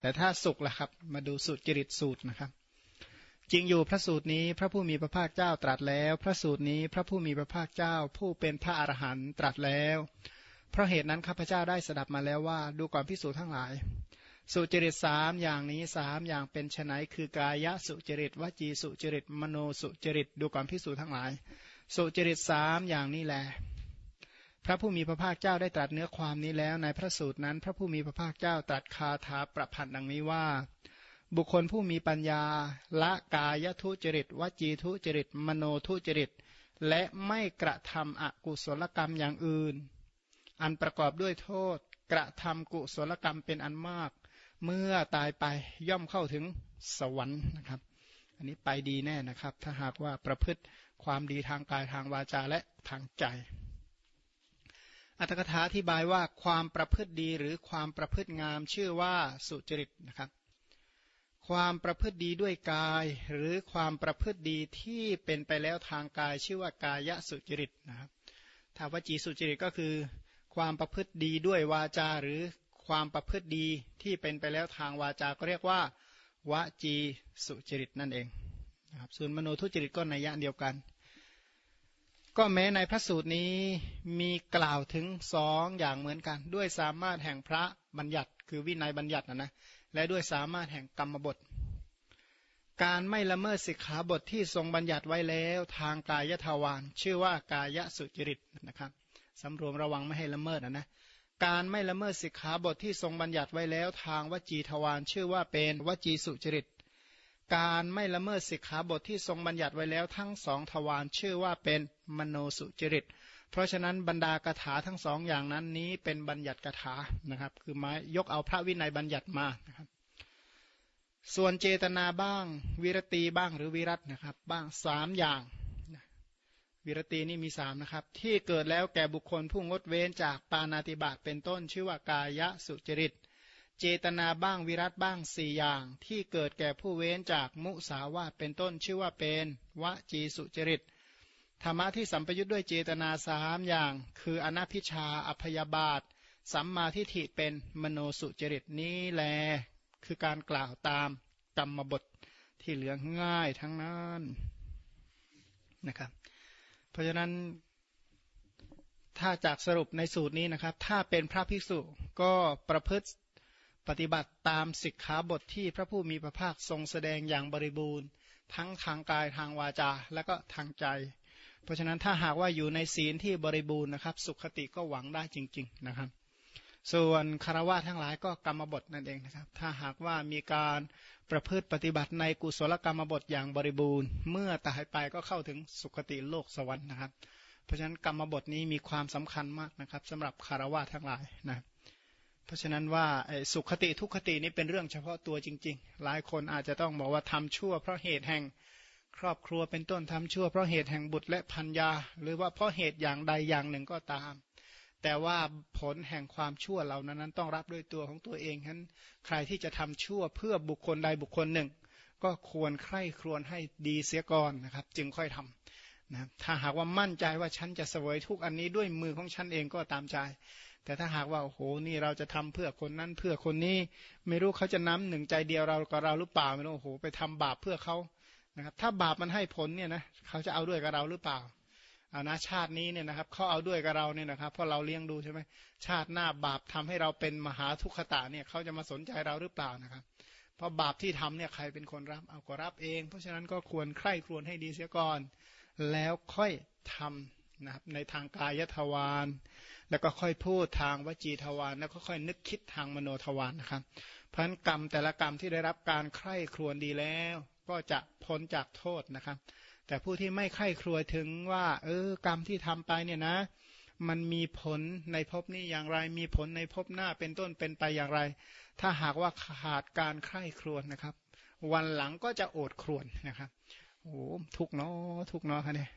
แต่ถ้าสุขล่ะครับ มาดูสุจริตสูตรนะครับ จริงอยู่พระสูตรนี้พระผู้มีพระภาคเจ้าตรัสแล้ว พระสูตรนี้พระผู้มีพระภาคเจ้า ผู้เป็นพระอรหันต์ตรัสแล้ว เพราะเหตุนั้นข้าพเจ้าได้สดับมาแล้วว่าดูก่อนพิสูจน์ทั้งหลาย สุจริตสามอย่างนี้สามอย่างเป็นไฉนคือกายะสุจริตวจีสุจริตมโนสุจริตดูก่อนพิสูจน์ทั้งหลาย สุจริตสามอย่างนี้แหละ พระผู้มีพระภาคเจ้าได้ตรัสเนื้อความนี้แล้วในพระสูตรนั้น พระผู้มีพระภาคเจ้าตรัสคาถาประพันธ์ดังนี้ว่า บุคคลผู้มีปัญญา ละกายทุจริตวจีทุจริต มโนทุจริต และไม่กระทำอกุศลกรรมอย่างอื่น อันประกอบด้วยโทษ กระทำกุศลกรรมเป็นอันมาก เมื่อตายไปย่อมเข้าถึงสวรรค์นะครับอันนี้ไปดีแน่นะครับ ถ้าหากว่าประพฤติความดีทางกายทางวาจาและทางใจ อัตถกถาอธิบายว่าความประพฤติดีหรือความประพฤติงามชื่อว่าสุจริตนะครับ ความประพฤติดีด้วยกาย หรือความประพฤติดีที่เป็นไปแล้วทางกายชื่อว่ากายสุจริตนะครับถ้าวจีสุจริตก็คือ ความประพฤติดีด้วยวาจาหรือความประพฤติดีที่เป็นไปแล้วทางวาจาก็เรียกว่าวจีสุจริตนั่นเองนะครับส่วนมโนทุจริตก็ในยะเดียวกัน ก็แม้ในพระสูตรนี้มีกล่าวถึงสองอย่างเหมือนกัน ด้วยสามารถแห่งพระบัญญัติ คือวินัยบัญญัตินะนะและด้วยสามารถแห่งกรรมบท การไม่ละเมิดสิกขาบทที่ทรงบัญญัติไว้แล้วทางกายทวารชื่อว่ากายสุจริตนะครับสำรวมระวังไม่ให้ละเมิดนะนะการไม่ละเมิดสิกขาบทที่ทรงบัญญัติไว้แล้วทางวจีทวารชื่อว่าเป็นวจีสุจริต การไม่ละเมิดสิกขาบทที่ทรงบัญญัติไว้แล้วทั้งสองทวารชื่อว่าเป็นมโนสุจริต เพราะฉะนั้นบรรดากถาทั้งสองอย่างนั้นนี้เป็นบัญญัติกถานะครับ คือม้ยกเอาพระวินัยบัญญัติมานะครับ ส่วนเจตนาบ้างวิรตีบ้างหรือวิรัตนะครับ บ้างสามอย่างวิรตีนี่มีสามนะครับ ที่เกิดแล้วแก่บุคคลผู้งดเว้นจากปานาติบาตเป็นต้น ชื่อว่ากายสุจริต เจตนาบ้างวิรัตบ้างสี่อย่าง ที่เกิดแก่ผู้เว้นจากมุสาวาตเป็นต้นชื่อว่าเป็นวจีสุจริตธรรมะที่สัมปยุทธ์ด้วยเจตนาสามอย่าง คืออนัพิชาอภยาบาท สัมมาทิฏฐิเป็นมโนสุจริตนี้แล คือการกล่าวตามกรรมบทที่เหลือง่ายทั้งนั้นนะครับเพราะฉะนั้นถ้าจากสรุปในสูตรนี้นะครับ ถ้าเป็นพระภิกษุก็ประพฤติ ปฏิบัติตามสิกขาบทที่พระผู้มีพระภาคทรงแสดงอย่างบริบูรณ์ ทั้งทางกายทางวาจาและก็ทางใจ เพราะฉะนั้นถ้าหากว่าอยู่ในศีลที่บริบูรณ์นะครับ สุขติก็หวังได้จริง ๆนะครับ ส่วนคารวะทั้งหลายก็กรรมบทนั่นเองนะครับ ถ้าหากว่ามีการประพฤติปฏิบัติในกุศลกรรมบทอย่างบริบูรณ์ เมื่อตายไปก็เข้าถึงสุคติโลกสวรรค์นะครับ เพราะฉะนั้นกรรมบทนี้มีความสำคัญมากนะครับสำหรับคารวะทั้งหลายนะ เพราะฉะนั้นว่าสุขติทุกขตินี้เป็นเรื่องเฉพาะตัวจริง ๆ หลายคนอาจจะต้องบอกว่าทำชั่ว เพราะเหตุแห่งครอบครัวเป็นต้นทำชั่ว เพราะเหตุแห่งบุตรและพัญญาหรือว่าเพราะเหตุอย่างใดอย่างหนึ่งก็ตาม แต่ว่าผลแห่งความชั่วเหล่านั้นต้องรับด้วยตัวของตัวเองฉะนั้นใครที่จะทำชั่วเพื่อบุคคลใดบุคคลหนึ่ง ก็ควรใคร่ครวญให้ดีเสียก่อนนะครับ จึงค่อยทำนะถ้าหากว่ามั่นใจว่าฉันจะเสวยทุกอันนี้ด้วยมือของฉันเองก็ตามใจ แต่ถ้าหากว่าโอ้โหนี่เราจะทำเพื่อคนนั้นเพื่อคนนี้ ไม่รู้เขาจะน้ำหนึ่งใจเดียวเรากับเราหรือเปล่าไม่รู้โอ้โหไปทำบาปเพื่อเขานะครับ ถ้าบาปมันให้ผลเนี่ยนะเขาจะเอาด้วยกับเราหรือเปล่าอานะชาตินี้เนี่ยนะครับเขาเอาด้วยกับเราเนี่ยนะครับเพราะเราเลี้ยงดูใช่ไหมชาติหน้าบาปทำให้เราเป็นมหาทุกขตาเนี่ยเขาจะมาสนใจเราหรือเปล่านะครับ เพราะบาปที่ทำเนี่ยใครเป็นคนรับเอาก็รับเอง เพราะฉะนั้นก็ควรใคร่ครวญให้ดีเสียก่อน แล้วค่อยทำ นะครับในทางกายทวาร แล้วก็ค่อยพูดทางวจีทวารแล้วก็ค่อยนึกคิดทางมโนทวารนะครับเพราะฉะนั้นกรรมแต่ละกรรมที่ได้รับการใคร่ครวญดีแล้ว ก็จะพ้นจากโทษนะครับ แต่ผู้ที่ไม่ใคร่ครวญถึงว่า เออกรรมที่ทำไปเนี่ยนะ มันมีผลในภพนี้อย่างไรมีผลในภพหน้าเป็นต้นเป็นไปอย่างไร ถ้าหากว่าขาดการใคร่ครวญนะครับ วันหลังก็จะโอดครวญนะครับโอ้ทุกเนาะทุกเนาะคะเนี่ย